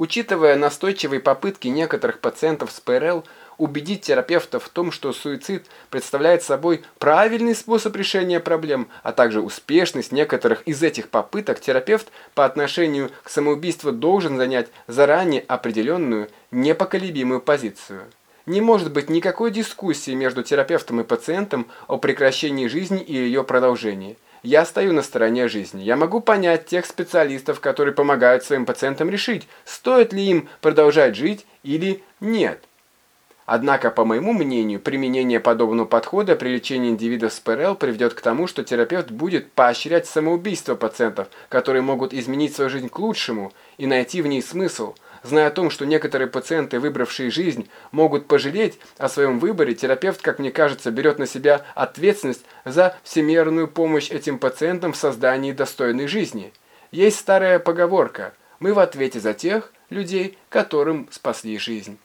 Учитывая настойчивые попытки некоторых пациентов с ПРЛ убедить терапевта в том, что суицид представляет собой правильный способ решения проблем, а также успешность некоторых из этих попыток, терапевт по отношению к самоубийству должен занять заранее определенную непоколебимую позицию. Не может быть никакой дискуссии между терапевтом и пациентом о прекращении жизни и ее продолжении. Я стою на стороне жизни. Я могу понять тех специалистов, которые помогают своим пациентам решить, стоит ли им продолжать жить или нет. Однако, по моему мнению, применение подобного подхода при лечении индивидов с ПРЛ приведет к тому, что терапевт будет поощрять самоубийство пациентов, которые могут изменить свою жизнь к лучшему и найти в ней смысл. Зная о том, что некоторые пациенты, выбравшие жизнь, могут пожалеть о своем выборе, терапевт, как мне кажется, берет на себя ответственность за всемерную помощь этим пациентам в создании достойной жизни. Есть старая поговорка «Мы в ответе за тех людей, которым спасли жизнь».